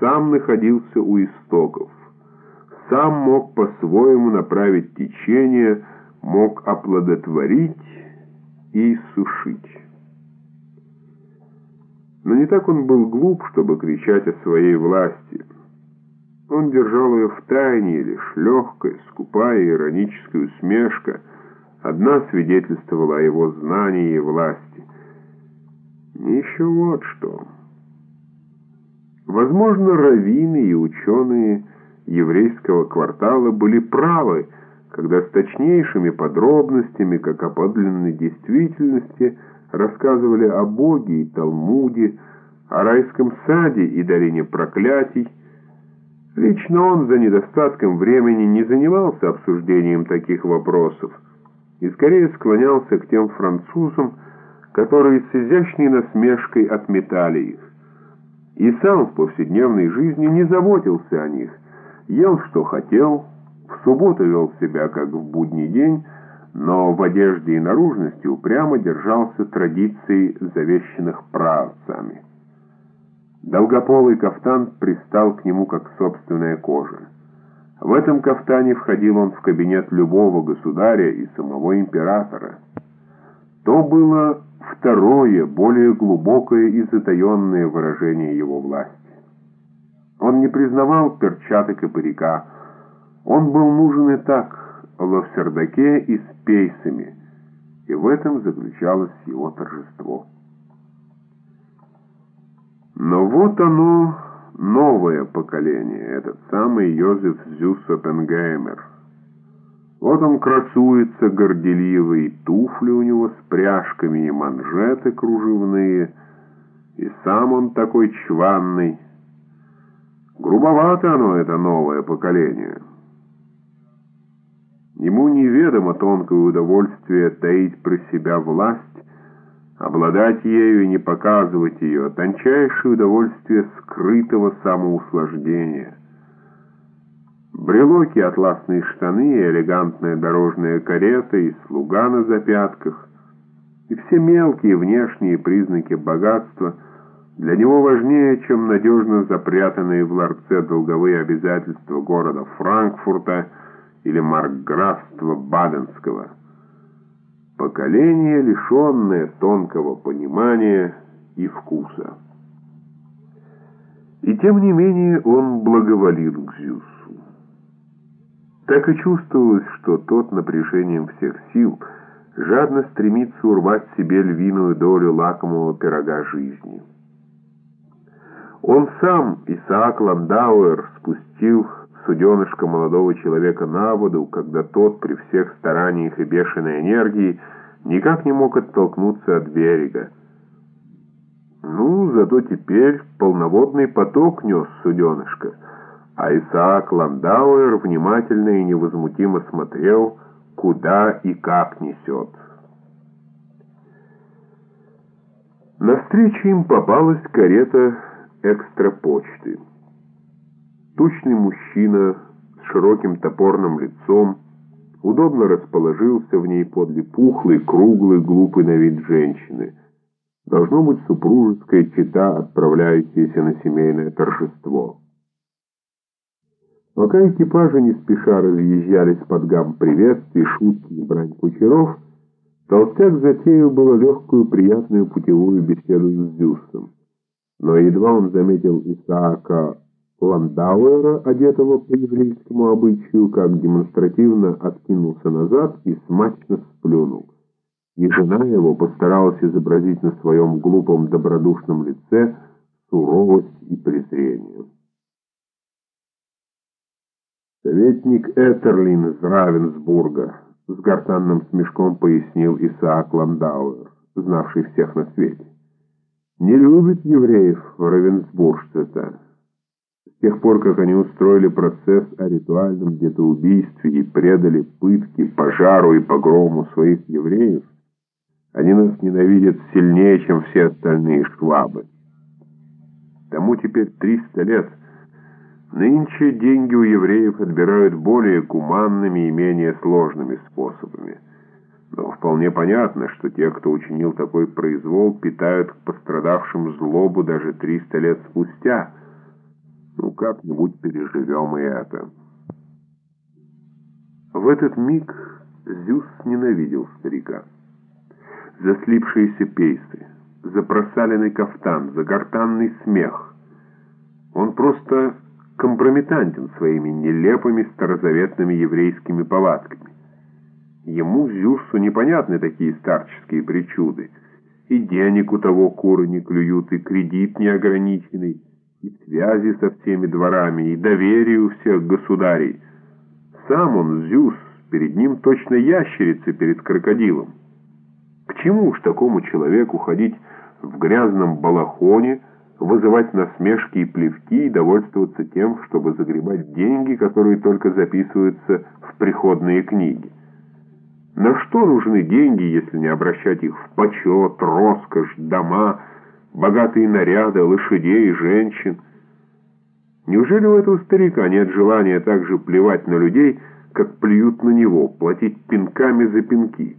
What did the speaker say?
сам находился у истоков, сам мог по-своему направить течение, мог оплодотворить и сушить. Но не так он был глуп, чтобы кричать о своей власти. Он держал ее в тайне, лишь легкая, скупая ироническая усмешка одна свидетельствовала о его знании и власти. Еще вот что. Возможно, раввины и ученые еврейского квартала были правы, когда с точнейшими подробностями, как о подлинной действительности, рассказывали о Боге и Талмуде, о райском саде и дарине проклятий. Лично он за недостатком времени не занимался обсуждением таких вопросов и скорее склонялся к тем французам, которые с изящной насмешкой отметали их. И сам в повседневной жизни не заботился о них, ел что хотел, в субботу вел себя как в будний день, но в одежде и наружности упрямо держался традиций, завещанных праотцами. Долгополый кафтан пристал к нему как собственная кожа. В этом кафтане входил он в кабинет любого государя и самого императора. То было второе, более глубокое и затаенное выражение его власти. Он не признавал перчаток и парика. Он был нужен и так, в сердаке и с пейсами, и в этом заключалось его торжество. Но вот оно, новое поколение, этот самый Йозеф Зюс. Вот он красуется горделивый, туфли у него с пряжками и манжеты кружевные, и сам он такой чванный. Грубовато оно, это новое поколение. Ему неведомо тонкое удовольствие таить про себя власть, обладать ею и не показывать ее, тончайшее удовольствие скрытого самоуслаждения. Брелоки, атласные штаны, элегантная дорожная карета, и слуга на запятках, и все мелкие внешние признаки богатства для него важнее, чем надежно запрятанные в ларце долговые обязательства города Франкфурта или маркграфства Баденского. Поколение, лишенное тонкого понимания и вкуса. И тем не менее он благоволил к Зюсу. Так и чувствовалось, что тот напряжением всех сил жадно стремится урвать себе львиную долю лакомого пирога жизни. Он сам, Исаак Ландауэр, спустил суденышко молодого человека на воду, когда тот при всех стараниях и бешеной энергии никак не мог оттолкнуться от берега. Ну, зато теперь полноводный поток нес суденышко, а Исаак Ландауэр внимательно и невозмутимо смотрел, куда и как несет. Навстречу им попалась карета экстрапочты. Тучный мужчина с широким топорным лицом удобно расположился в ней подле пухлой, круглой, глупой на вид женщины. Должно быть супружеская чита, отправляющаяся на семейное торжество. Пока экипажи не спеша разъезжались под гам приветствий, шутки и брань кучеров, Толстяк затеял было легкую, приятную путевую беседу с Зюсом. Но едва он заметил Исаака Ландауэра, одетого по еврейскому обычаю, как демонстративно откинулся назад и смачно сплюнул. И жена его постаралась изобразить на своем глупом добродушном лице суровость и презрение. «Советник Этерлин из Равенсбурга», — с гортанным смешком пояснил Исаак Ландауэр, знавший всех на свете. «Не любит евреев Равенсбуржцы-то» с тех пор, как они устроили процесс о ритуальном где-то убийстве и предали пытке, пожару и погрому своих евреев, они нас ненавидят сильнее, чем все остальные швабы. Тому теперь 300 лет. Нынче деньги у евреев отбирают более гуманными и менее сложными способами. Но вполне понятно, что те, кто учинил такой произвол, питают к пострадавшим злобу даже 300 лет спустя – Ну, как-нибудь переживем и это. В этот миг Зюс ненавидел старика. За слипшиеся пейсы, за просаленный кафтан, за гортанный смех. Он просто компрометантен своими нелепыми старозаветными еврейскими повадками. Ему, Зюсу, непонятны такие старческие причуды. И денег у того куры не клюют, и кредит неограниченный, и связи со всеми дворами, и доверие у всех государей. Сам он, Зюс, перед ним точно ящерица перед крокодилом. К чему ж такому человеку ходить в грязном балахоне, вызывать насмешки и плевки и довольствоваться тем, чтобы загребать деньги, которые только записываются в приходные книги? На что нужны деньги, если не обращать их в почет, роскошь, дома, богатые наряды, лошадей, женщин? Неужели у этого старика нет желания так же плевать на людей, как плюют на него, платить пинками за пинки?